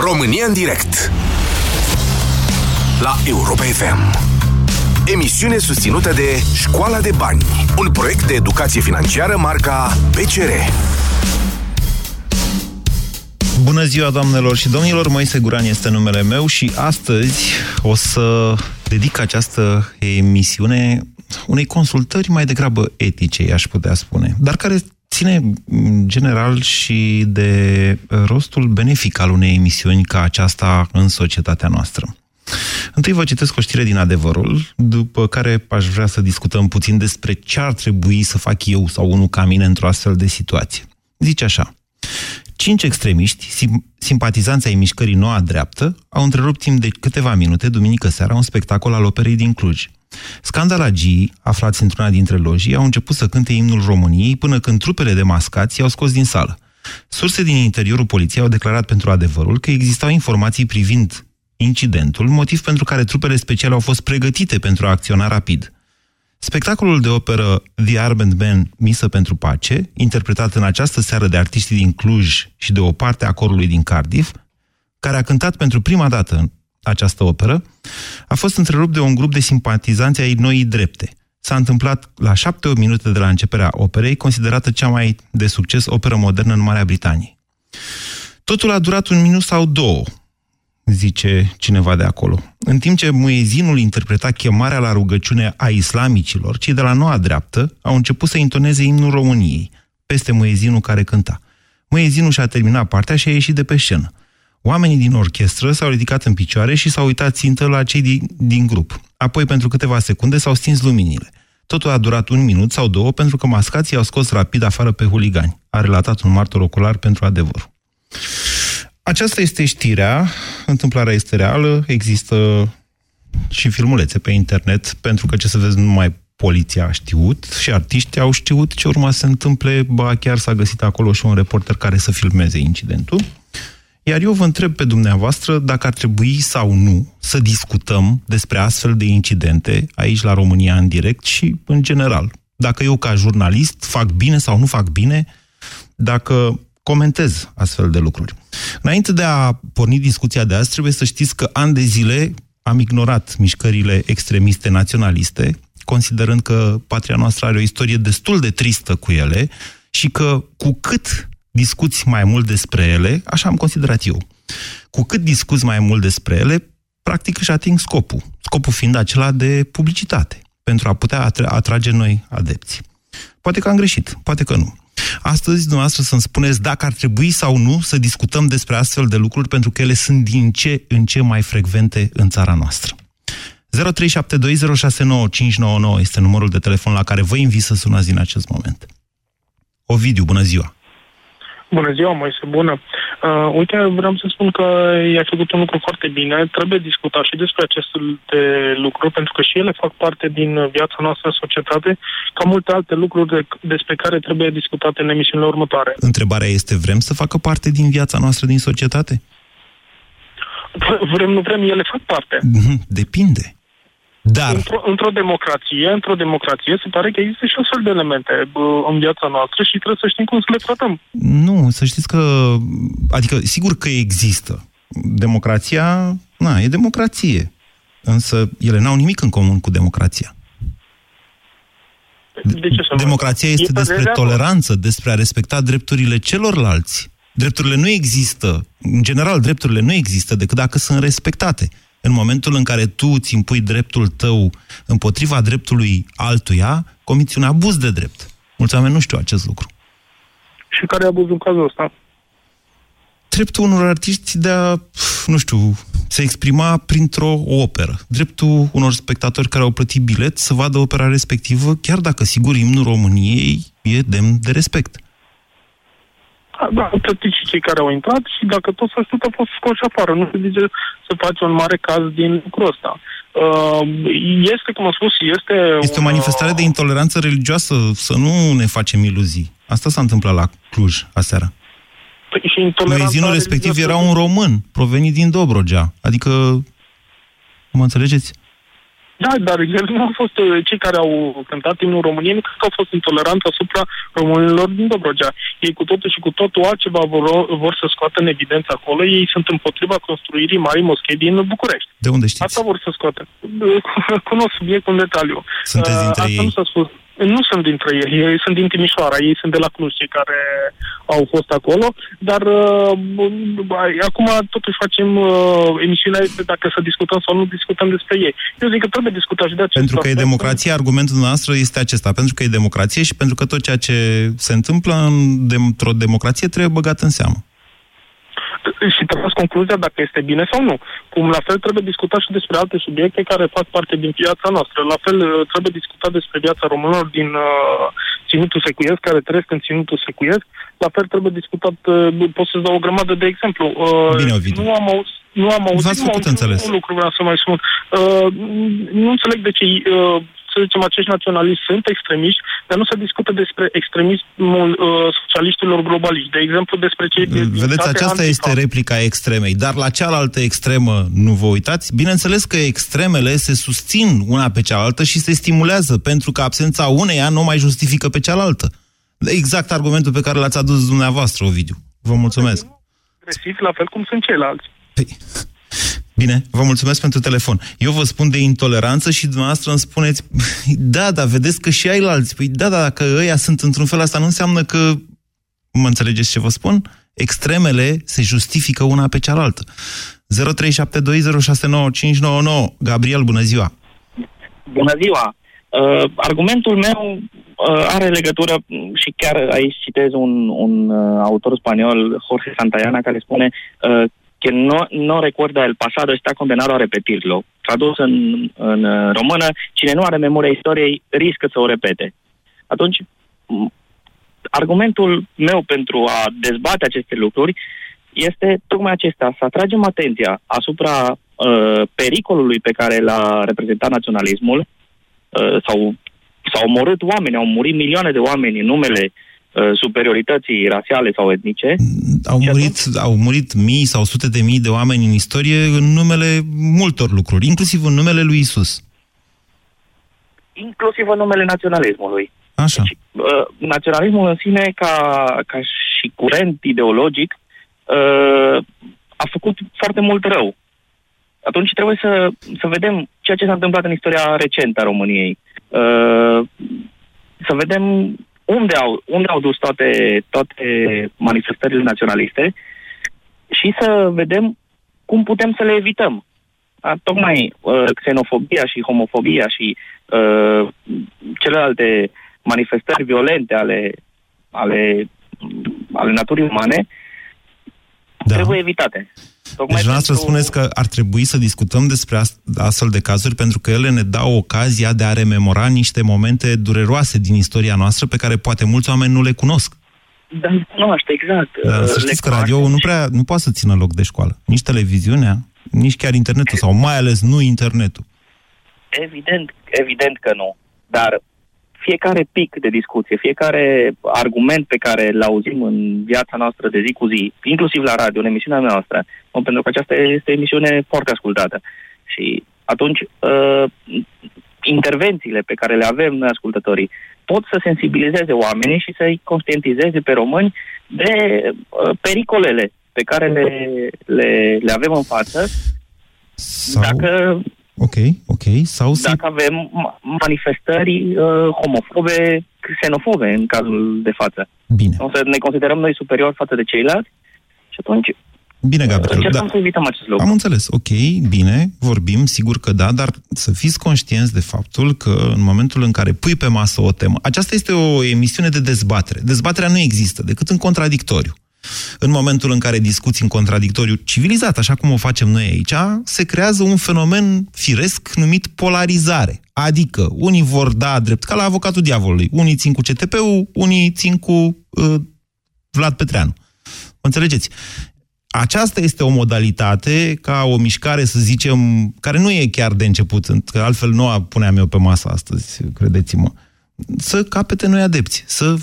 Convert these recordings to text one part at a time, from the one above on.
România în direct La Europa FM Emisiune susținută de Școala de Bani Un proiect de educație financiară marca PCR Bună ziua, doamnelor și domnilor! Moise Guran este numele meu și astăzi o să dedic această emisiune unei consultări mai degrabă etice, i-aș putea spune, dar care ține general și de rostul benefic al unei emisiuni ca aceasta în societatea noastră. Întâi vă citesc o știre din adevărul, după care aș vrea să discutăm puțin despre ce ar trebui să fac eu sau unul ca mine într-o astfel de situație. Zice așa, Cinci extremiști, sim simpatizanți ai mișcării Noua Dreaptă, au întrerupt timp de câteva minute, duminică seara, un spectacol al operei din Cluj. Scandalagii, aflați într-una dintre lojii, au început să cânte imnul României până când trupele de mascați i-au scos din sală. Surse din interiorul poliției au declarat pentru adevărul că existau informații privind incidentul, motiv pentru care trupele speciale au fost pregătite pentru a acționa rapid. Spectacolul de operă The Armed Man, Misă pentru Pace, interpretat în această seară de artiștii din Cluj și de o parte a corului din Cardiff, care a cântat pentru prima dată această operă, a fost întrerupt de un grup de simpatizanți ai noii drepte. S-a întâmplat la șapte minute de la începerea operei, considerată cea mai de succes operă modernă în Marea Britanie. Totul a durat un minut sau două, zice cineva de acolo. În timp ce muezinul interpreta chemarea la rugăciune a islamicilor, cei de la noua dreaptă au început să intoneze imnul României, peste muezinul care cânta. Muezinul și-a terminat partea și a ieșit de pe scenă. Oamenii din orchestră s-au ridicat în picioare și s-au uitat țintă la cei din, din grup. Apoi, pentru câteva secunde, s-au stins luminile. Totul a durat un minut sau două pentru că mascații au scos rapid afară pe huligani, a relatat un martor ocular pentru adevăr. Aceasta este știrea, întâmplarea este reală, există și filmulețe pe internet, pentru că, ce să vezi, numai poliția a știut și artiștii au știut ce urma să se întâmple, ba chiar s-a găsit acolo și un reporter care să filmeze incidentul. Iar eu vă întreb pe dumneavoastră dacă ar trebui sau nu să discutăm despre astfel de incidente aici la România în direct și în general. Dacă eu ca jurnalist fac bine sau nu fac bine, dacă comentez astfel de lucruri. Înainte de a porni discuția de azi, trebuie să știți că ani de zile am ignorat mișcările extremiste naționaliste, considerând că patria noastră are o istorie destul de tristă cu ele și că cu cât discuți mai mult despre ele, așa am considerat eu, cu cât discuți mai mult despre ele, practic își ating scopul. Scopul fiind acela de publicitate, pentru a putea atrage noi adepți. Poate că am greșit, poate că nu. Astăzi, dumneavoastră, să-mi spuneți dacă ar trebui sau nu să discutăm despre astfel de lucruri, pentru că ele sunt din ce în ce mai frecvente în țara noastră. 0372069599 este numărul de telefon la care vă invit să sunați din acest moment. Ovidiu, bună ziua! Bună ziua, Moise, bună. Uh, uite, vreau să spun că i-a făcut un lucru foarte bine. Trebuie discutat și despre aceste lucruri, pentru că și ele fac parte din viața noastră în societate, ca multe alte lucruri de, despre care trebuie discutate în emisiunile următoare. Întrebarea este, vrem să facă parte din viața noastră din societate? Vrem, nu vrem, ele fac parte. Mhm, depinde. Dar... Într-o, într-o democrație, într-o democrație, se pare că există și astfel de elemente în viața noastră și trebuie să știm cum să le tratăm. Nu, să știți că... Adică, sigur că există. Democrația, na, e democrație. Însă ele n-au nimic în comun cu democrația. De ce să Democrația este despre de toleranță, despre a respecta drepturile celorlalți. Drepturile nu există, în general, drepturile nu există decât dacă sunt respectate. În momentul în care tu îți impui dreptul tău împotriva dreptului altuia, comiți un abuz de drept. Mulți oameni nu știu acest lucru. Și care e abuzul în cazul ăsta? Dreptul unor artiști de a, nu știu, se exprima printr-o operă. Dreptul unor spectatori care au plătit bilet să vadă opera respectivă, chiar dacă, sigur, imnul României e demn de respect. Da, plătit și cei care au intrat și dacă tot să a fost scoși afară. Nu se zice să faci un mare caz din lucrul ăsta. Uh, este, cum am spus, este... Este o manifestare de intoleranță religioasă, să nu ne facem iluzii. Asta s-a întâmplat la Cluj aseară. Păi și intoleranța respectiv era un român, provenit din Dobrogea. Adică, mă înțelegeți? Da, dar el nu au fost uh, cei care au cântat în României, nu cred că au fost intoleranți asupra românilor din Dobrogea. Ei cu totul și cu totul altceva vor, vor să scoată în evidență acolo. Ei sunt împotriva construirii Marii Moschei din București. De unde știți? Asta vor să scoată. Cunosc subiectul în detaliu. Sunteți dintre Asta ei? nu s-a spus. Nu sunt dintre ei, ei sunt din Timișoara, ei sunt de la Cluj, cei care au fost acolo, dar uh, acum totuși facem uh, emisiunea este dacă să discutăm sau nu discutăm despre ei. Eu zic că trebuie discutat și de acest Pentru că e aspect. democrație, argumentul nostru este acesta. Pentru că e democrație și pentru că tot ceea ce se întâmplă în- într-o democrație trebuie băgat în seamă. Și tras concluzia dacă este bine sau nu. Cum la fel trebuie discutat și despre alte subiecte care fac parte din viața noastră. La fel uh, trebuie discutat despre viața românilor din uh, ținutul secuiesc, care trăiesc în ținutul secuiesc. La fel trebuie discutat, uh, pot să-ți dau o grămadă de exemplu. Uh, Bine, Ovidiu. Nu am auzit nu am auzit, V-ați nu făcut am- înțeles. Un lucru vreau să mai spun. Uh, nu înțeleg de ce, uh, să zicem, acești naționaliști sunt extremiști, dar nu se discută despre extremismul uh, socialiștilor globaliști. De exemplu, despre cei... din Vedeți, state aceasta antifa. este replica extremei. Dar la cealaltă extremă nu vă uitați? Bineînțeles că extremele se susțin una pe cealaltă și se stimulează, pentru că absența uneia nu mai justifică pe cealaltă. Exact argumentul pe care l-ați adus dumneavoastră, Ovidiu. Vă mulțumesc. agresivi, la fel cum sunt ceilalți. Păi, bine, vă mulțumesc pentru telefon. Eu vă spun de intoleranță și dumneavoastră îmi spuneți, da, da, vedeți că și ai alți. Păi da, da, dacă ăia sunt într-un fel, asta nu înseamnă că, mă înțelegeți ce vă spun? Extremele se justifică una pe cealaltă. 0372069599. Gabriel, bună ziua! Bună ziua! Uh, argumentul meu uh, are legătură mm, și chiar aici citez un, un uh, autor spaniol, Jorge Santayana, care spune uh, că no, no recuerda el pasado está condenado a repetirlo. Tradus în, în uh, română, cine nu are memoria istoriei riscă să o repete. Atunci, m- argumentul meu pentru a dezbate aceste lucruri este tocmai acesta, să atragem atenția asupra uh, pericolului pe care l-a reprezentat naționalismul, uh, sau s-au omorât oameni, au murit milioane de oameni în numele uh, superiorității rasiale sau etnice. Au Și murit, au murit mii sau sute de mii de oameni în istorie în numele multor lucruri, inclusiv în numele lui Isus. inclusiv în numele naționalismului. Așa. Deci, uh, naționalismul în sine, ca, ca și curent ideologic, uh, a făcut foarte mult rău. Atunci trebuie să, să vedem ceea ce s-a întâmplat în istoria recentă a României. Uh, să vedem unde au, unde au dus toate, toate manifestările naționaliste și să vedem cum putem să le evităm. Da? Tocmai uh, xenofobia și homofobia și uh, celelalte manifestări violente ale, ale, ale naturii umane Da. trebuie evitate. Tocmai Deci dumneavoastră pentru- spuneți că ar trebui să discutăm despre ast- astfel de cazuri pentru că ele ne dau ocazia de a rememora niște momente dureroase din istoria noastră pe care poate mulți oameni nu le cunosc. Da, cunoaște, exact. Dar Uh, să le știți că cunoaște radio nu și- prea nu poate să țină loc de școală. Nici televiziunea, nici chiar internetul sau mai ales nu internetul. Evident, evident că nu. Dar fiecare pic de discuție, fiecare argument pe care îl auzim în viața noastră de zi cu zi, inclusiv la radio, în emisiunea noastră, nu, pentru că aceasta este o emisiune foarte ascultată. Și atunci, uh, intervențiile pe care le avem noi ascultătorii pot să sensibilizeze oamenii și să-i conștientizeze pe români de uh, pericolele pe care le, le, le avem în față Sau... dacă Ok, ok. Sau să dacă avem ma- manifestări uh, homofobe, xenofobe în cazul de față. Bine. O să ne considerăm noi superiori față de ceilalți și atunci Bine, Gabriel. încercăm Da. să evităm acest lucru. Am înțeles. Ok, bine, vorbim, sigur că da, dar să fiți conștienți de faptul că în momentul în care pui pe masă o temă, aceasta este o emisiune de dezbatere. Dezbaterea nu există decât în contradictoriu. În momentul în care discuți în contradictoriu civilizat, așa cum o facem noi aici, se creează un fenomen firesc numit polarizare. Adică, unii vor da drept, ca la avocatul diavolului. Unii țin cu CTP-ul, unii țin cu uh, Vlad Petreanu. Mă înțelegeți? Aceasta este o modalitate ca o mișcare, să zicem, care nu e chiar de început, că altfel nu a puneam eu pe masă astăzi, credeți-mă, să capete noi adepți, să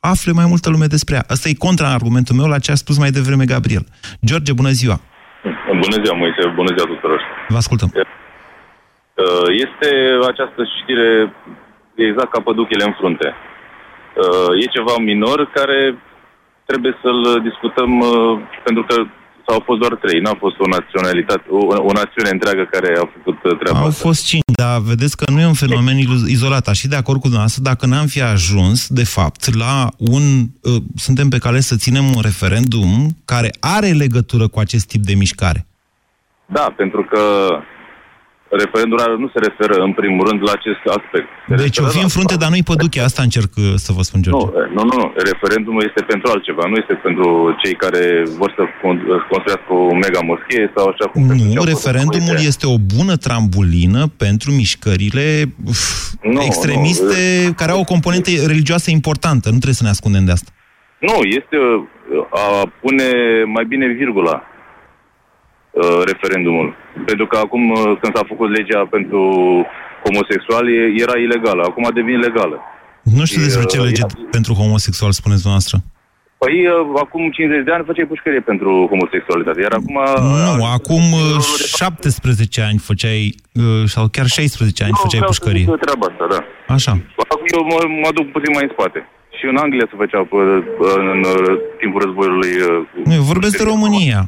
afle mai multă lume despre ea. Asta e contra-argumentul meu la ce a spus mai devreme Gabriel. George, bună ziua! Bună ziua, Moise, bună ziua tuturor. Vă ascultăm. Uh, este această știre exact ca păduchele în frunte. Uh, e ceva minor care trebuie să-l discutăm uh, pentru că sau au fost doar trei, n-a fost o naționalitate, o, o națiune întreagă care a făcut uh, treaba Au asta. fost cinci, dar vedeți că nu e un fenomen izolat. Aș fi de acord cu dumneavoastră dacă n-am fi ajuns, de fapt, la un... Uh, suntem pe cale să ținem un referendum care are legătură cu acest tip de mișcare. Da, pentru că referendul nu se referă în primul rând la acest aspect. Se Deci o referă fi la- în frunte, dar nu-i păduche. Asta încerc uh, să vă spun, George. Nu, nu, nu, nu. Referendumul este pentru altceva. Nu este pentru cei care vor să con- construiască o mega moschee sau așa cum... pentru ce Nu, au fost referendumul făcute. este o bună trambulină pentru mișcările uf, Nu, extremiste nu. care au o componentă religioasă importantă. Nu trebuie să ne ascundem de asta. Nu, este uh, a pune mai bine virgula uh, referendumul. Pentru că acum, uh, când s-a făcut legea pentru homosexuali, e- era ilegală. Acum a devenit legală. Nu știu E, despre ce uh, lege ia- pentru homosexual spuneți dumneavoastră. Păi, uh, acum 50 de ani făceai pușcărie pentru homosexualitate, iar acum... Nu, uh, acum uh, rolul de- 17 ani făceai, uh, sau chiar 16 ani Nu, făceai vreau să pușcărie. zic treaba asta, da. Așa. Acum eu mă, mă duc puțin mai în spate. Și în Anglia se făcea pe, în, în, timpul războiului... uh, Nu, eu vorbesc de România.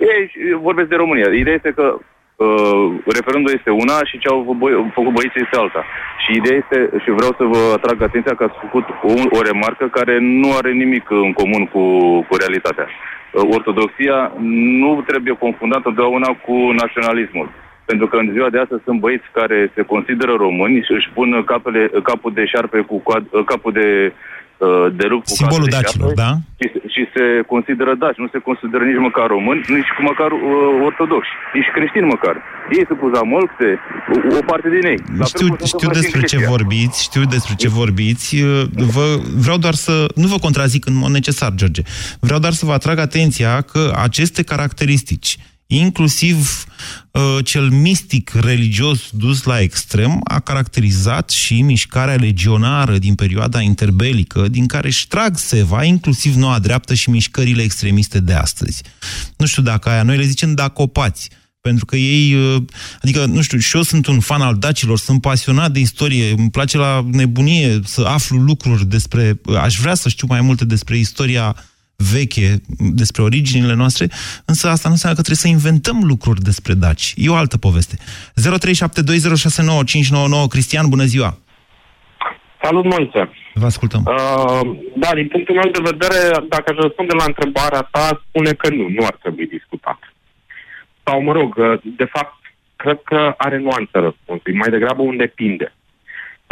Ei, vorbesc de România. Ideea este că uh, referendul este una și ce au bă- făcut băieții este alta. Și ideea este, și vreau să vă atrag atenția că ați făcut o, o remarcă care nu are nimic în comun cu, cu realitatea. Uh, ortodoxia nu trebuie confundată întotdeauna cu naționalismul. Pentru că în ziua de astăzi sunt băieți care se consideră români și își pun capele, capul de șarpe cu coad, capul de, uh, de rup cu Simbolul coadă de dacilor, șarpe da? și, se- și se consideră daci, nu se consideră nici măcar români, nici măcar uh, ortodoxi, nici creștini măcar. Ei sunt cu zamolxe, o, o parte din ei. La fel Știu, cum se știu întâmplă și despre în ce Grecia. vorbiți, știu despre ce vorbiți. Uh, Vă, vreau doar să... Nu vă contrazic în mod necesar, George. Vreau doar să vă atrag atenția că aceste caracteristici, inclusiv uh, cel mistic religios dus la extrem, a caracterizat și mișcarea legionară din perioada interbelică, din care își trag seva, inclusiv noua dreaptă și mișcările extremiste de astăzi. Nu știu dacă aia, noi le zicem dacopați, pentru că ei, uh, adică, nu știu, și eu sunt un fan al dacilor, sunt pasionat de istorie, îmi place la nebunie să aflu lucruri despre, aș vrea să știu mai multe despre istoria veche, despre originile noastre, însă asta nu înseamnă că trebuie să inventăm lucruri despre daci. E o altă poveste. 0372069599 Cristian, bună ziua! Salut, Moise! Vă ascultăm. Uh, da, din punctul meu de vedere, dacă aș răspunde la întrebarea ta, spune că nu, nu ar trebui discutat. Sau, mă rog, uh, de fapt, cred că are nuanță răspunsul. Mai degrabă un depinde.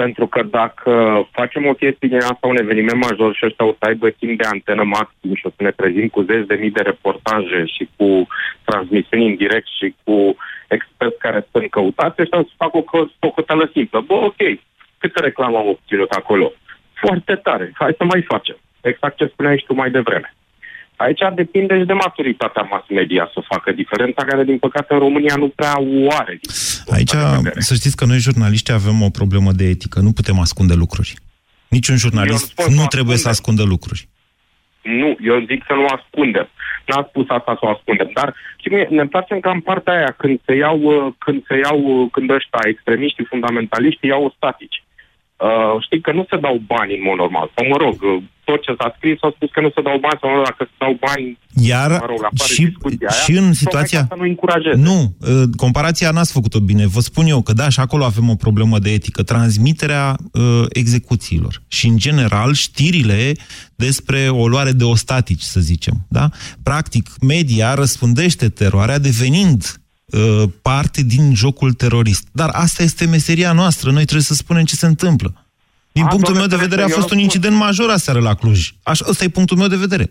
Pentru că dacă facem o chestie din asta, un eveniment major și ăștia o să aibă timp de antenă maxim și o să ne trezim cu zeci de mii de reportaje și cu transmisiuni în direct și cu experți care sunt căutați, ăștia o să facă o co- socoteală simplă. Bă, ok, câte reclamă am obținut acolo? Foarte tare, hai să mai facem. Exact ce spuneai și tu mai devreme. Aici depinde și de maturitatea mass media să facă diferența, care din păcate în România nu prea o are. din punctul Aici, ăsta de vedere. să știți că noi jurnaliști avem o problemă de etică. Nu putem ascunde lucruri. Niciun Eu jurnalist nu spun nu să trebuie să ascundem. ascundă lucruri. Nu, eu zic să nu ascundem. N-a spus asta să o ascundem. Dar și mie, ne place cam partea aia când se iau, uh, când se iau, uh, când ăștia extremiștii, fundamentaliștii iau statici. Uh, știi că nu se dau bani în mod normal. Sau mă rog, uh, tot ce s-a scris au spus că nu se dau bani, sau mă rog, dacă se dau bani, Iar mă rog, apare și, discuția aia, și în tocmai situația... ca să nu încurajeze. Nu, uh, comparația n-ați făcut-o bine. Vă spun eu că da, și acolo avem o problemă de etică. Transmiterea uh, execuțiilor. Și, în general, știrile despre o luare de ostatici, să zicem. Da? Practic, media răspundește teroarea devenind uh, parte din jocul terorist. Dar asta este meseria noastră. Noi trebuie să spunem ce se întâmplă. Din A, punctul meu doamne, de vedere a eu fost un răspund. incident major aseară la Cluj. Așa, ăsta e punctul meu de vedere.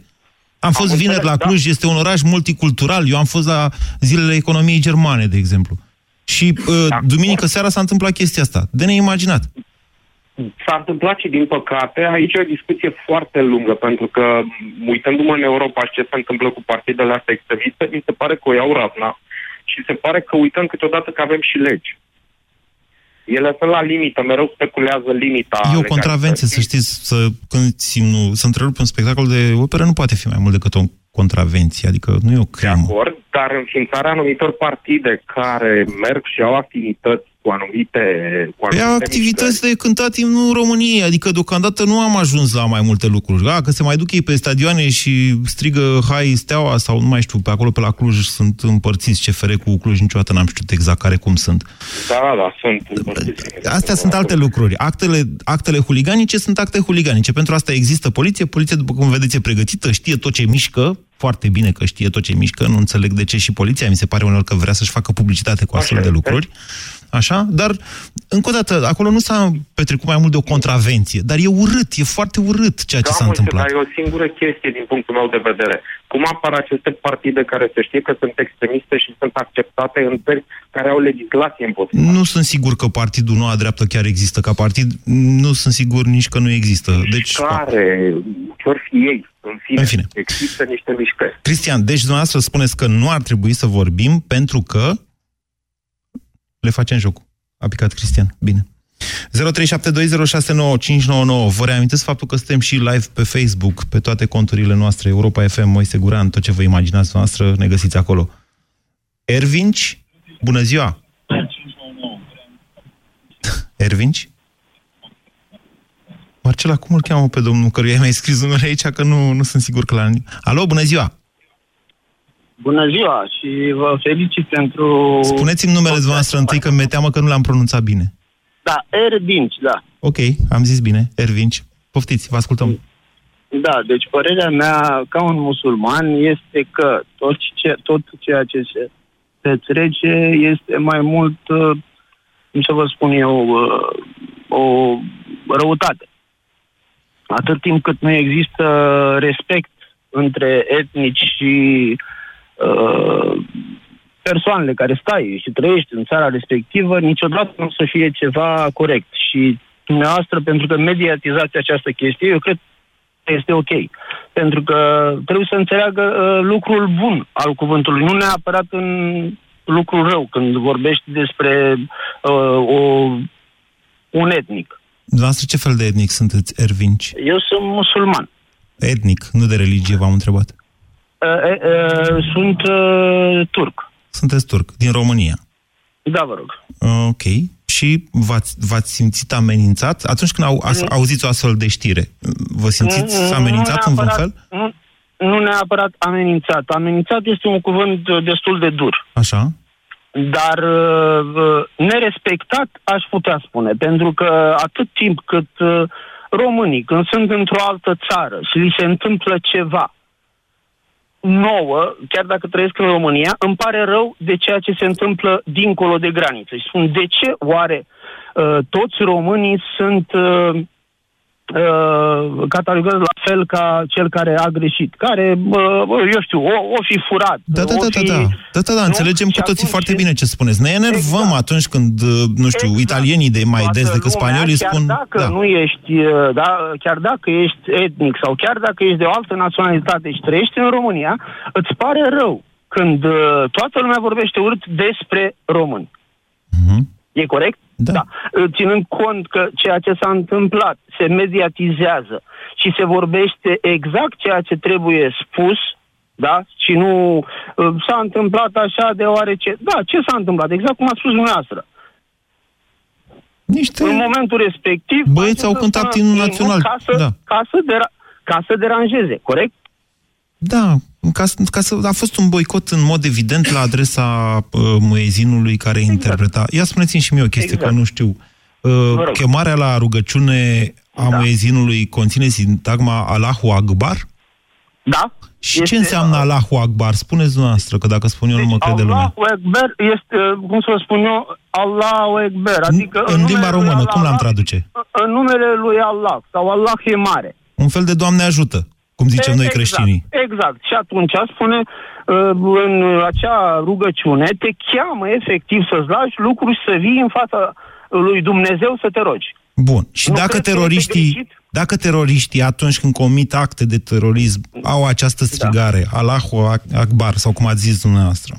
Am fost înțeles, vineri la da. Cluj, este un oraș multicultural. Eu am fost la zilele economiei germane, de exemplu. Și uh, Da. duminică seara s-a întâmplat chestia asta. De neimaginat. S-a întâmplat și din păcate, aici e o discuție foarte lungă, pentru că m, uitându-mă în Europa și ce se întâmplă cu partidele astea extremiste, mi se pare că o iau ravna și se pare că uităm câteodată că avem și legi. Ele sunt la limită, mereu speculează limita. e o legalității. contravenție, să știți, să, când nu, să întrerupi un spectacol de operă nu poate fi mai mult decât o contravenție, adică nu e o De crimă. acord, dar înființarea anumitor partide care merg și au activități cu anumite... Cu păi anumite activități de cântat în România, adică deocamdată nu am ajuns la mai multe lucruri. Da, că se mai duc ei pe stadioane și strigă hai steaua sau nu mai știu, pe acolo pe la Cluj sunt împărțiți CFR cu Cluj, niciodată n-am știut exact care cum sunt. Da, da, sunt. Astea sunt alte lucruri. Actele, actele huliganice sunt acte huliganice. Pentru asta există poliție. Poliția, după cum vedeți, e pregătită, știe tot ce mișcă, foarte bine că știe tot ce mișcă, nu înțeleg de ce și poliția mi se pare uneori că vrea să-și facă publicitate cu astfel de lucruri. Așa? Dar, încă o dată, acolo nu s-a petrecut mai mult de o contravenție, dar e urât, e foarte urât ceea ce da, s-a întâmplat. Dar e o singură chestie din punctul meu de vedere. Cum apar aceste partide care se știe că sunt extremiste și sunt acceptate în țări care au legislație împotriva? Nu sunt sigur că partidul Noua Dreaptă chiar există ca partid, nu sunt sigur nici că nu există. Deci, care, ce fi ei, în fine, în fine, există niște mișcări. Cristian, deci dumneavoastră spuneți că nu ar trebui să vorbim pentru că le facem jocul. A picat Cristian. Bine. 0372069599. Vă reamintesc faptul că suntem și live pe Facebook, pe toate conturile noastre, Europa FM, Moise Guran, tot ce vă imaginați noastră, ne găsiți acolo. Ervinci, bună ziua! Ervinci? Marcela, cum îl cheamă pe domnul căruia ai mai scris numele aici, că nu, nu sunt sigur că la... Alo, bună ziua! Bună ziua și vă felicit pentru... Spuneți-mi numele dumneavoastră întâi, că mi-e teamă că nu l-am pronunțat bine. Da, Ervinci, da. Ok, am zis bine, Ervinci. Poftiți, vă ascultăm. Da, deci părerea mea ca un musulman este că tot, ce, tot ceea ce se petrece este mai mult, uh, cum să vă spun eu, uh, o răutate. Atât timp cât nu există respect între etnici și uh, persoanele care stai și trăiești în țara respectivă, niciodată nu o să fie ceva corect. Și dumneavoastră, pentru că mediatizați această chestie, eu cred că este ok. Pentru că trebuie să înțeleagă uh, lucrul bun al cuvântului, nu neapărat în lucrul rău, când vorbești despre uh, o, un etnic. Dumneavoastră ce fel de etnic sunteți, Ervinci? Eu sunt musulman. Etnic, nu de religie, v-am întrebat. Uh, uh, sunt uh, turc. Sunteți turc, din România. Da, vă rog. Ok. Și v-ați, v-ați simțit amenințat atunci când au, as, auziți o astfel de știre? Vă simțiți nu, amenințat în vreun fel? Nu, nu neapărat amenințat. Amenințat este un cuvânt destul de dur. Așa. Dar uh, nerespectat aș putea spune, pentru că atât timp cât uh, românii, când sunt într-o altă țară și li se întâmplă ceva, nouă, chiar dacă trăiesc în România, îmi pare rău de ceea ce se întâmplă dincolo de graniță. Și spun, de ce oare uh, toți românii sunt uh, uh, catalogați la fel ca cel care a greșit, care, uh, eu știu, o, o fi furat. Da, da, da, fi, da, da, da, da, da, înțelegem cu toții foarte bine ce spuneți. Ne enervăm exact. atunci când, uh, nu știu, exact. italienii de mai des decât spaniolii spun... Chiar dacă da. nu ești, uh, da, chiar dacă ești etnic sau chiar dacă ești de o altă naționalitate și trăiești în România, îți pare rău când uh, toată lumea vorbește urât despre români. Uh-huh. E corect? Da. da. Ținând cont că ceea ce s-a întâmplat se mediatizează și se vorbește exact ceea ce trebuie spus, da? Și nu uh, s-a întâmplat așa deoarece... Da, ce s-a întâmplat? Exact cum a spus dumneavoastră. Niște... În momentul respectiv... Băieți au cântat în național. Ca să, da. ca, să dera- ca să deranjeze, corect? Da, ca, ca să, a fost un boicot în mod evident la adresa uh, muezinului care exact. interpreta. Ia spuneți-mi și mie o chestie, exact. că nu știu. Uh, chemarea la rugăciune a da. muezinului conține sintagma Allahu Akbar? Da. Și este, ce înseamnă Allahu Akbar? Spuneți dumneavoastră, că dacă spun eu deci, nu mă crede lumea. Allahu Akbar este, cum să spun eu, Allahu Akbar. Adică în, în limba română, Allah, cum l-am traduce? În numele lui Allah, sau Allah e mare. Un fel de Doamne ajută cum zicem exact, noi creștinii. Exact. Și atunci spune, uh, în acea rugăciune, te cheamă efectiv să-ți lași lucruri să vii în fața lui Dumnezeu să te rogi. Bun. Și nu dacă teroriștii, dacă teroriștii atunci când comit acte de terorism au această da. strigare, da. Allahu Akbar, sau cum ați zis dumneavoastră,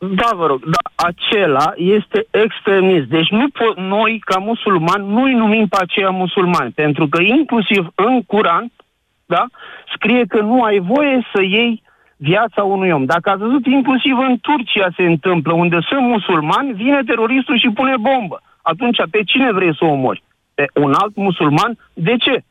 da, vă rog, da, acela este extremist. Deci nu po- noi, ca musulmani, nu-i numim pe aceia musulmani, pentru că inclusiv în Curan, da, scrie că nu ai voie să iei viața unui om. Dacă ați văzut, inclusiv în Turcia se întâmplă, unde sunt musulmani, vine teroristul și pune bombă. atunci pe cine vrei să omori? Pe un alt musulman? De ce?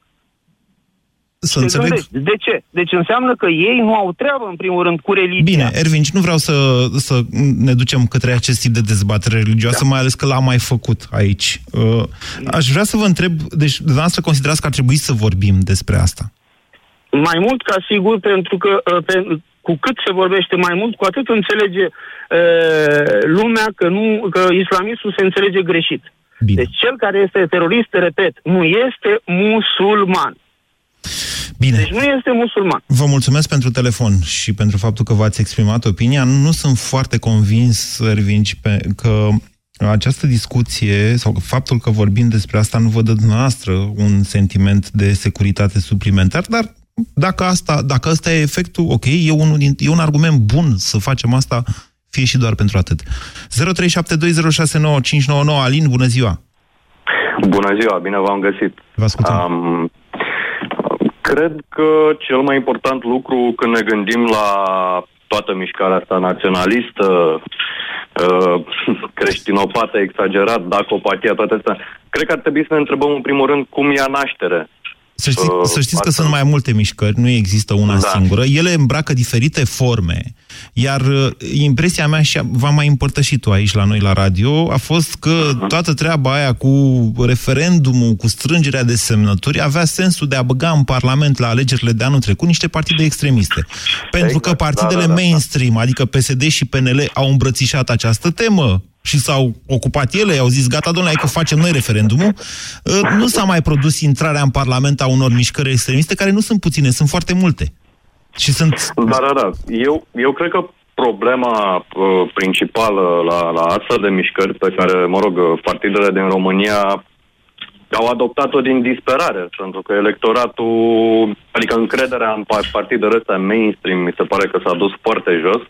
Să înțeleg... Gândești. De ce? Deci înseamnă că ei nu au treabă, în primul rând, cu religia. Bine, Ervinci, nu vreau să, să ne ducem către acest tip de dezbatere religioasă, da. mai ales că l-am mai făcut aici. Uh, aș vrea să vă întreb, deci dumneavoastră considerați că ar trebui să vorbim despre asta? Mai mult ca sigur, pentru că uh, pe, cu cât se vorbește mai mult, cu atât înțelege uh, lumea că, nu, că islamismul se înțelege greșit. Bine. Deci cel care este terorist, repet, nu este musulman. Bine. Deci nu este musulman. Vă mulțumesc pentru telefon și pentru faptul că v-ați exprimat opinia. Nu sunt foarte convins, Ervinci, pe, că această discuție sau faptul că vorbim despre asta nu vă dă dumneavoastră un sentiment de securitate suplimentar, dar dacă asta, dacă asta e efectul, ok, e, unul din, e un argument bun să facem asta, fie și doar pentru atât. 0372069599 Alin, bună ziua! Bună ziua, bine v-am găsit. Vă ascultăm. Um, cred că cel mai important lucru când ne gândim la toată mișcarea asta naționalistă, uh, creștinopată, exagerat, dacopatia, toate astea, cred că ar trebui să ne întrebăm în primul rând cum ia naștere. Să, ști, uh, să știți că sunt mai multe mișcări, nu există una da. singură. Ele îmbracă diferite forme. Iar uh, impresia mea, și v-am mai împărtășit tu aici la noi la radio, a fost că uh-huh. toată treaba aia cu referendumul, cu strângerea de semnături, avea sensul de a băga în Parlament la alegerile de anul trecut niște partide extremiste. Pentru exact, că partidele da, da, da, mainstream, adică PSD și PNL, au îmbrățișat această temă și s-au ocupat ele, au zis, gata, domnule, hai că facem noi referendumul, ă, nu s-a mai produs intrarea în Parlament a unor mișcări extremiste, care nu sunt puține, sunt foarte multe. Și sunt... Da, da, da. Eu, eu cred că problema uh, principală la, la astfel de mișcări pe care, mă rog, partidele din România au adoptat-o din disperare, pentru că electoratul, adică încrederea în partidele astea mainstream, mi se pare că s-a dus foarte jos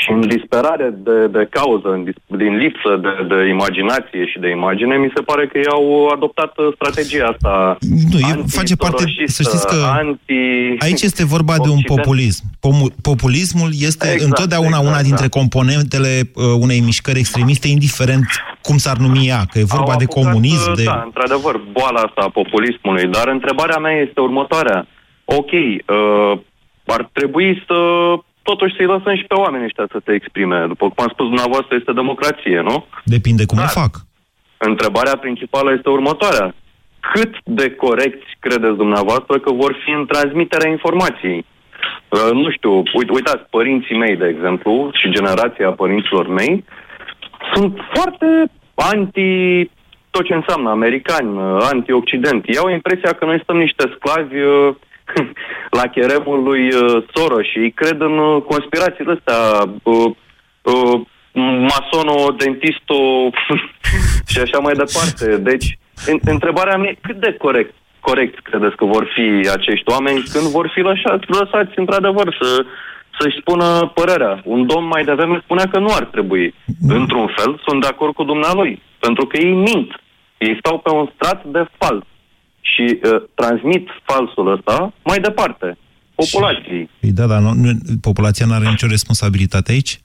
și în disperare de, de cauză, în, din lipsă de, de imaginație și de imagine, mi se pare că ei au adoptat uh, strategia asta. Nu, e, face parte, să știți că anti... aici este vorba de un populism. Populismul este exact, întotdeauna exact, una dintre da. componentele uh, unei mișcări extremiste, indiferent cum s-ar numi ea, că e vorba au de apucat, comunism. Uh, de... Da, într-adevăr, boala asta a populismului, dar întrebarea mea este următoarea. Ok, uh, ar trebui să totuși să-i lăsăm și pe oamenii ăștia să se exprime. După cum am spus dumneavoastră, este democrație, nu? Depinde cum Dar, o fac. Întrebarea principală este următoarea. Cât de corecți credeți dumneavoastră că vor fi în transmiterea informației? Uh, nu știu, uit, uitați, părinții mei, de exemplu, și generația părinților mei, sunt foarte anti tot ce înseamnă americani, uh, anti-occident. Ei au impresia că noi suntem niște sclavi uh, la cheremul lui uh, Soros și cred în uh, conspirațiile astea. Uh, uh, masono, dentisto și așa mai departe. Deci, în, întrebarea mea cât de corect, corect credeți că vor fi acești oameni când vor fi lăsați, lăsați într-adevăr să, să-și spună părerea. Un domn mai devreme spunea că nu ar trebui. Mm. Într-un fel, sunt de acord cu dumnealui. Pentru că ei mint. Ei stau pe un strat de fals și uh, transmit falsul ăsta mai departe populației. Păi da, dar nu, nu, populația nu are nicio responsabilitate aici?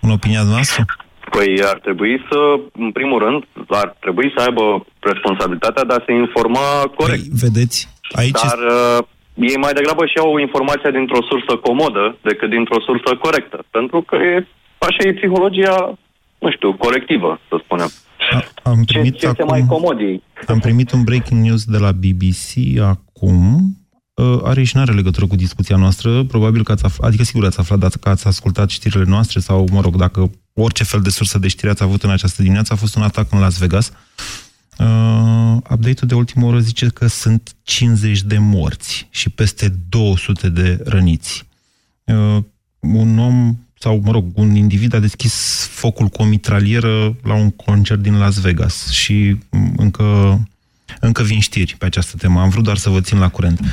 În opinia noastră? Păi ar trebui să, în primul rând, ar trebui să aibă responsabilitatea de a se informa corect. Păi, vedeți, aici... Dar uh, ei mai degrabă și au informația dintr-o sursă comodă decât dintr-o sursă corectă. Pentru că e, așa e psihologia, nu știu, colectivă, să spunem. A, am primit ce, ce acum, mai comodii. Am primit un breaking news de la BBC acum. Uh, are și nu are legătură cu discuția noastră. Probabil că ați aflat, adică sigur ați aflat dacă ați ascultat știrile noastre sau, mă rog, dacă orice fel de sursă de știri ați avut în această dimineață, a fost un atac în Las Vegas. Uh, update-ul de ultimă oră zice că sunt 50 de morți și peste 200 de răniți. Uh, un om sau, mă rog, un individ a deschis focul cu o mitralieră la un concert din Las Vegas și încă, încă vin știri pe această temă. Am vrut doar să vă țin la curent. 0372069599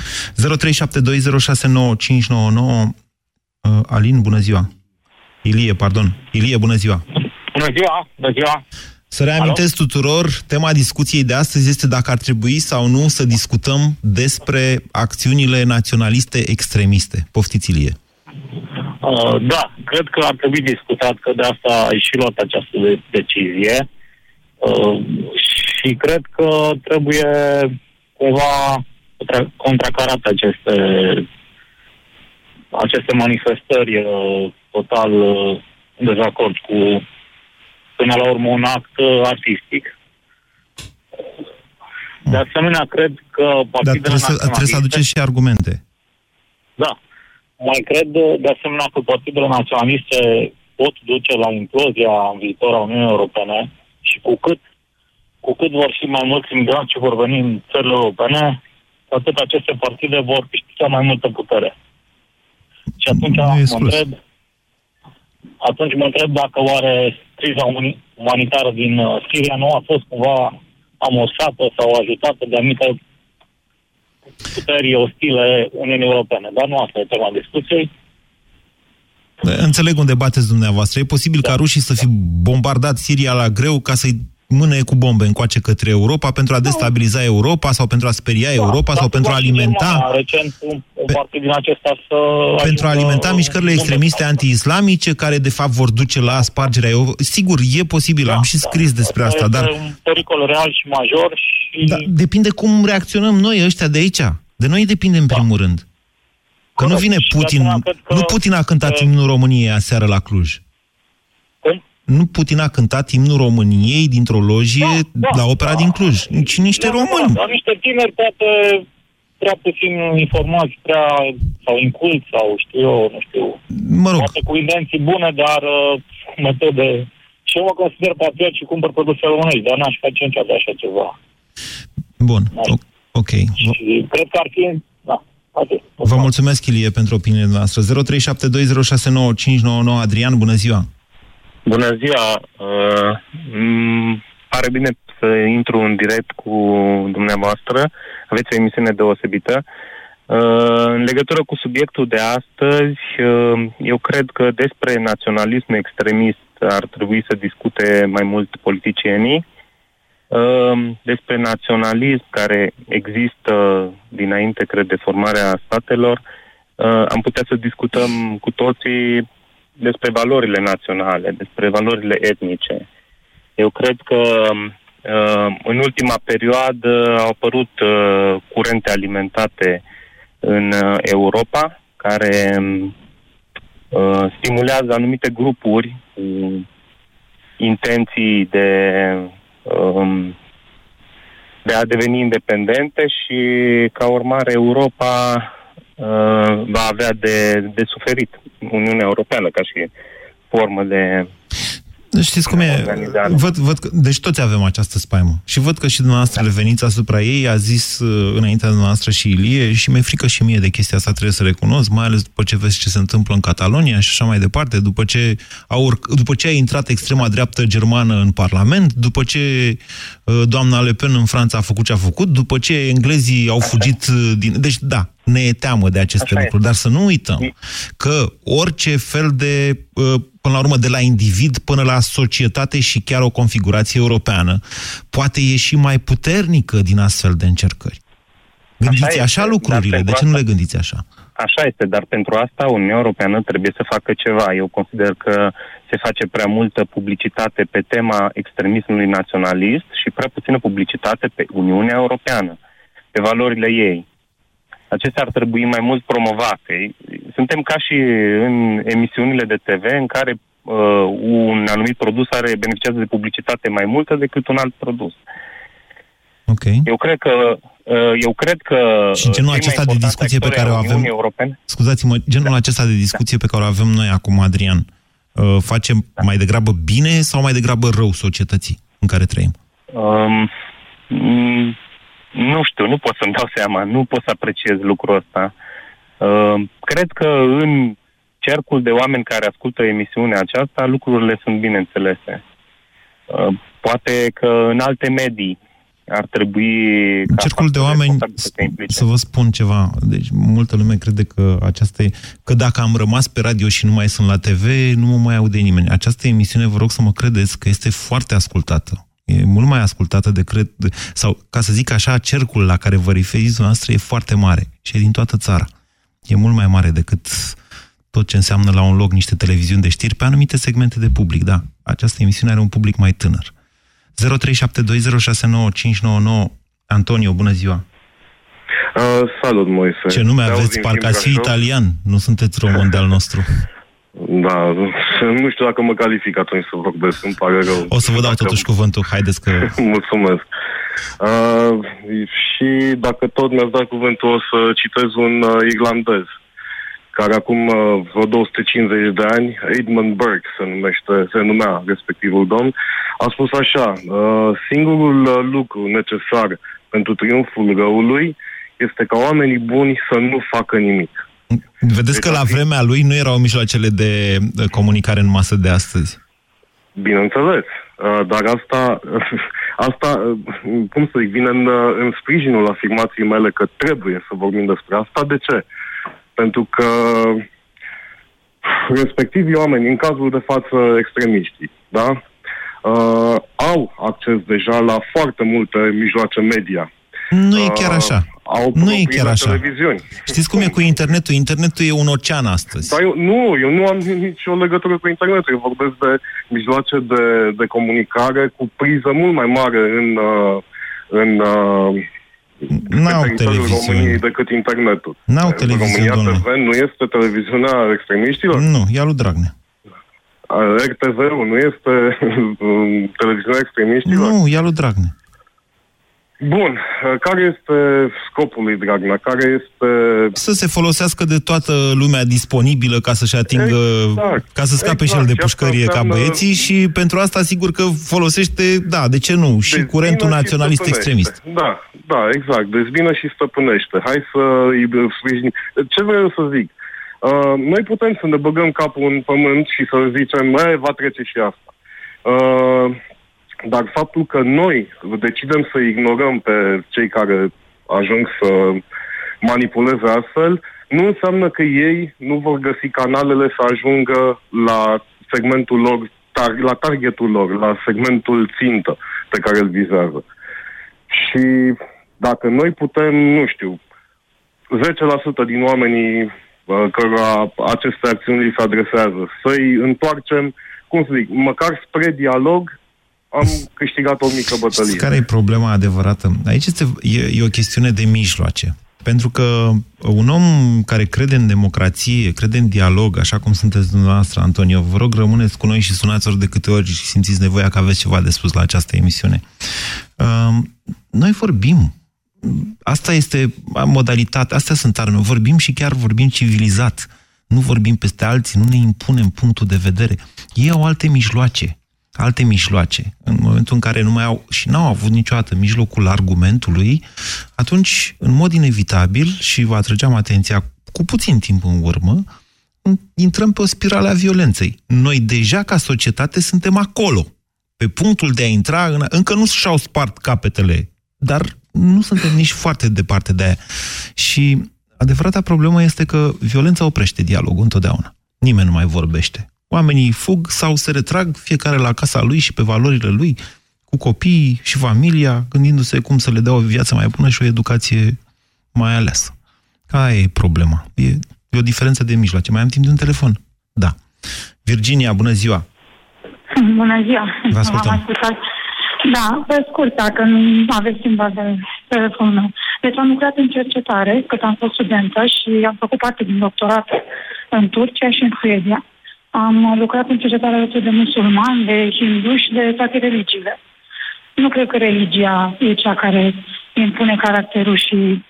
uh, Alin, bună ziua! Ilie, pardon. Ilie, bună ziua! Bună ziua! Bună ziua! Să reamintesc Alo? tuturor, tema discuției de astăzi este dacă ar trebui sau nu să discutăm despre acțiunile naționaliste extremiste. Poftiți, Ilie! Uh, da, cred că ar trebui discutat că de asta ai și luat această de- decizie. Uh, și cred că trebuie cumva contra- contracarate aceste, aceste manifestări uh, total uh, în dezacord cu, până la urmă, un act uh, artistic. De asemenea, cred că Dar partidele trebuie să, trebuie să naționaliste- aduceți și argumente. Da. Mai cred de asemenea că partidele naționaliste pot duce la implozia în viitor a Uniunii Europene și cu cât, cu cât vor fi mai mulți imigranți ce vor veni în țările europene, cu atât aceste partide vor câștiga mai multă putere. Și atunci Nu e mă exclus. întreb, atunci mă întreb dacă oare criza uni- umanitară din uh, Siria nu a fost cumva amosată sau ajutată de anumite puteri ostile Uniunii Europene. Dar nu asta e tema discuției. Înțeleg unde bateți dumneavoastră. E posibil ca rușii să fi bombardat Siria la greu ca să-i mâne cu bombe încoace către Europa pentru a destabiliza Europa sau pentru a speria Europa sau Dar pentru a cumva și alimenta Germania, recent un, un partid din acesta să... pentru a ajungă alimenta mișcările în extremiste Bundestag. anti-islamice care de fapt vor duce la spargerea EU. Sigur, e posibil, am și scris despre asta, este dar un pericol real și major și... da, depinde cum reacționăm noi ăștia de aici. De noi depinde în primul rând. Că nu Corect. vine Și de Putin, asemenea, cred că- nu Putin a cântat că- imnul României aseară la Cluj. Cum? Nu Putin a cântat imnul României dintr-o lojie Da, la da, opera da. din Cluj. Ci niște Da, români. Da, dar niște tineri poate prea puțin informați, prea sau inculți sau știu eu, nu știu, Mă rog, poate cu intenții bune, dar uh, cu metode... Și eu mă consider patriot și cumpăr produse românești, dar n-aș face niciodată așa ceva. Bun. O- Ok. Vă- Și cred că ar fi... Da, atât. Vă mulțumesc, Ilie, pentru opiniile noastre. 0372069599 Adrian, bună ziua! Bună ziua! Uh, m- pare bine să intru în direct cu dumneavoastră. Aveți o emisiune deosebită. Uh, în legătură cu subiectul de astăzi, uh, eu cred că despre naționalism extremist ar trebui să discute mai mult politicienii. Uh, despre naționalism care există dinainte, cred, de formarea statelor, uh, am putea să discutăm cu toții despre valorile naționale, despre valorile etnice. Eu cred că uh, în ultima perioadă au apărut uh, curente alimentate în uh, Europa care uh, stimulează anumite grupuri cu intenții de, um, de a deveni independente și ca urmare Europa uh, va avea de, de suferit. Uniunea Europeană ca și formă de Știți cum e? Organizare. Văd, văd că, deci toți avem această spaimă. Și văd că și dumneavoastră le veniți asupra ei, a zis uh, înaintea dumneavoastră și Ilie, și mi-e frică și mie de chestia asta, trebuie să recunosc, mai ales după ce vezi ce se întâmplă în Catalonia și așa mai departe, după ce, au, urc- după ce a intrat extrema dreaptă germană în Parlament, după ce uh, doamna Le Pen în Franța a făcut ce a făcut, după ce englezii au fugit uh, din... Deci, da, ne e teamă de aceste Așa lucruri, dar să nu uităm că orice fel de, uh, până la urmă, de la individ până la societate și chiar o configurație europeană, poate ieși mai puternică din astfel de încercări. Gândiți este, așa, dar lucrurile, de pentru ce nu asta- le gândiți așa? Așa este, dar pentru asta Uniunea Europeană trebuie să facă ceva. Eu consider că se face prea multă publicitate pe tema extremismului naționalist și prea puțină publicitate pe Uniunea Europeană, pe valorile ei. Acestea ar trebui mai mult promovate. Suntem ca și în emisiunile de TV în care uh, un anumit produs are beneficiază de publicitate mai multă decât un alt produs. Ok. Eu cred că uh, eu cred că Și genul cei mai acesta de importanți discuție pe actori care o ai avem- Uniunii Europene Scuzați-mă, genul acesta de discuție pe care o avem noi acum, Adrian, uh, face mai degrabă bine sau mai degrabă rău societății în care trăim? Um, mm, nu știu, nu pot să-mi dau seama, nu pot să apreciez lucrul ăsta. Um, cred că în cercul de oameni care ascultă emisiunea aceasta, lucrurile sunt bine înțelese. Um, poate că în alte medii ar trebui... În ca cercul de factori oameni, responsabili să se implice. să vă spun ceva, deci multă lume crede că aceasta e, că dacă am rămas pe radio și nu mai sunt la TV, nu mă mai aude nimeni. Această emisiune, vă rog să mă credeți, că este foarte ascultată. E mult mai ascultată decât, sau ca să zic așa, cercul la care vă referiți noastră e foarte mare și e din toată țara. E mult mai mare decât tot ce înseamnă la un loc niște televiziuni de știri pe anumite segmente de public, da. Această emisiune are un public mai tânăr. Antonio, bună ziua! Uh, salut, Moise. Ce nume aveți? Parcă ați fi italian. Nu sunteți român de-al nostru. Da, nu știu dacă mă calific atunci să vorbesc, îmi pare rău. O să vă dau totuși cuvântul, haideți că... Mulțumesc. Uh, și dacă tot mi-ați dat cuvântul, o să citez un uh, irlandez, care acum uh, vreo 250 de ani, Edmund Burke se, numește, se numea respectivul domn, a spus așa, uh, singurul uh, lucru necesar pentru triumful răului este ca oamenii buni să nu facă nimic. Vedeți că la vremea lui nu erau mijloacele de comunicare în masă de astăzi. Bineînțeles, uh, dar asta, asta uh, cum să zic, vine în, uh, în sprijinul afirmației mele că trebuie să vorbim despre asta. De ce? Pentru că respectivii oameni, în cazul de față extremiștii, da? Uh, au acces deja la foarte multe mijloace media. Nu e chiar așa au nu e chiar așa. televiziuni. Știți cum e cu internetul? Internetul e un ocean astăzi. Dar eu, nu, eu nu am nicio legătură cu internetul. Eu vorbesc de mijloace de, de comunicare cu priză mult mai mare în, uh, în uh, N-au televiziuni. României decât internetul. N-au televiziuni, România TV nu este televiziunea extremiștilor? Nu, e lui Dragnea. RTV-ul nu este televiziunea extremiștilor? Nu, e lui Dragnea. Bun. Care este scopul lui Dragnea? Care este... Să se folosească de toată lumea disponibilă ca să-și atingă... Exact. ca să scape exact. și el de pușcărie ca băieții și pentru asta sigur că folosește, da, de ce nu, și Dezbină curentul naționalist extremist. Da, da, exact. Dezbină și stăpânește. Hai să îi sprijinim. Ce vreau să zic? Uh, noi putem să ne băgăm capul în pământ și să zicem, va trece și asta. Uh, dar faptul că noi decidem să ignorăm pe cei care ajung să manipuleze astfel, nu înseamnă că ei nu vor găsi canalele să ajungă la segmentul lor, tar- la targetul lor, la segmentul țintă pe care îl vizează. Și dacă noi putem, nu știu, 10% din oamenii uh, cărora aceste acțiuni li se adresează, să-i întoarcem, cum să zic, măcar spre dialog, am câștigat o mică bătălie. Care e problema adevărată? Aici este, e, e o chestiune de mijloace. Pentru că un om care crede în democrație, crede în dialog, așa cum sunteți dumneavoastră, Antonio, vă rog, rămâneți cu noi și sunați ori de câte ori și simțiți nevoia că aveți ceva de spus la această emisiune. Noi vorbim. Asta este modalitatea, astea sunt arme. Vorbim și chiar vorbim civilizat. Nu vorbim peste alții, nu ne impunem punctul de vedere. Ei au alte mijloace alte mijloace, în momentul în care nu mai au și n-au avut niciodată mijlocul argumentului, atunci, în mod inevitabil, și vă atrăgeam atenția cu puțin timp în urmă, intrăm pe o spirală a violenței. Noi deja, ca societate, suntem acolo, pe punctul de a intra, în... încă nu și-au spart capetele, dar nu suntem nici foarte departe de aia. Și adevărata problemă este că violența oprește dialogul întotdeauna. Nimeni nu mai vorbește. Oamenii fug sau se retrag, fiecare la casa lui și pe valorile lui, cu copiii și familia, gândindu-se cum să le dea o viață mai bună și o educație mai aleasă. Aia e problema. E, e o diferență de mijloace. Mai am timp de un telefon? Da. Virginia, bună ziua! Bună ziua! Vă ascultăm. Da, pe scurt, dacă nu aveți timp de telefonul meu. Deci am lucrat în cercetare, cât am fost studentă și am făcut parte din doctorat în Turcia și în Suedia. Am lucrat în cercetarea alături de musulmani, de hindu și de toate religiile. Nu cred că religia e cea care impune caracterul și,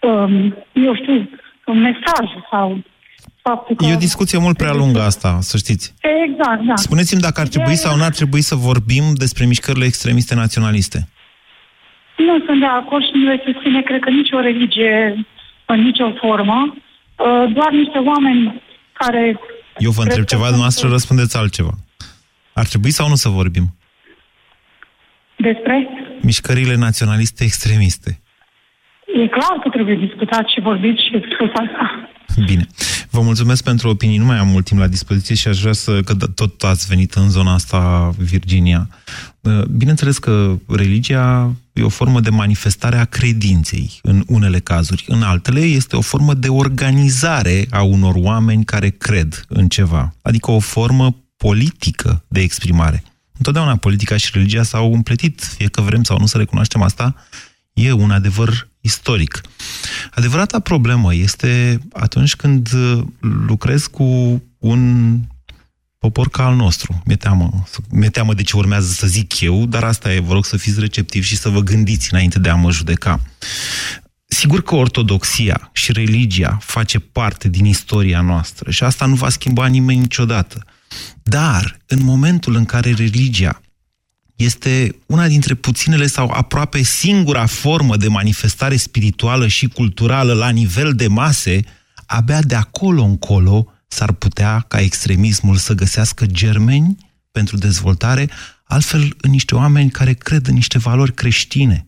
um, eu știu, un mesaj sau faptul că... E o discuție mult prea lungă asta, să știți. Exact, da. Spuneți-mi dacă ar trebui sau nu ar trebui să vorbim despre mișcările extremiste naționaliste. Nu sunt de acord și nu le susține, cred că nicio religie în nicio formă, uh, doar niște oameni care eu vă întreb ceva, dumneavoastră răspundeți altceva. Ar trebui sau nu să vorbim? Despre? Mișcările naționaliste extremiste. E clar că trebuie discutat și vorbit și spus asta. Bine. Vă mulțumesc pentru opinii. Nu mai am mult timp la dispoziție și aș vrea să, că tot ați venit în zona asta, Virginia. Uh, bineînțeles că religia e o formă de manifestare a credinței în unele cazuri. În altele este o formă de organizare a unor oameni care cred în ceva. Adică o formă politică de exprimare. Întotdeauna politica și religia s-au împletit, fie că vrem sau nu să recunoaștem asta, e un adevăr istoric. Adevărata problemă este atunci când lucrezi cu un popor ca al nostru. Mi-e teamă, mi teamă de ce urmează să zic eu, dar asta e, vă rog să fiți receptivi și să vă gândiți înainte de a mă judeca. Sigur că ortodoxia și religia face parte din istoria noastră și asta nu va schimba nimeni niciodată. Dar, în momentul în care religia este una dintre puținele sau aproape singura formă de manifestare spirituală și culturală la nivel de mase, abia de acolo încolo s-ar putea ca extremismul să găsească germeni pentru dezvoltare, altfel în niște oameni care cred în niște valori creștine,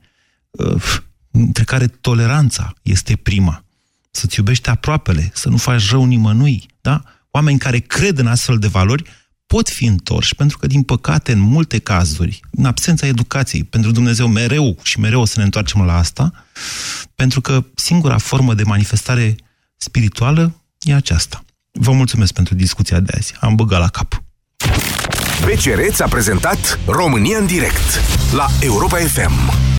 între care toleranța este prima. Să-ți iubești aproapele, să nu faci rău nimănui, da? Oameni care cred în astfel de valori pot fi întorși, pentru că, din păcate, în multe cazuri, în absența educației, pentru Dumnezeu mereu și mereu o să ne întoarcem la asta, pentru că singura formă de manifestare spirituală e aceasta. Vă mulțumesc pentru discuția de azi. Am băgat la cap. BCR a prezentat România în direct la Europa FM.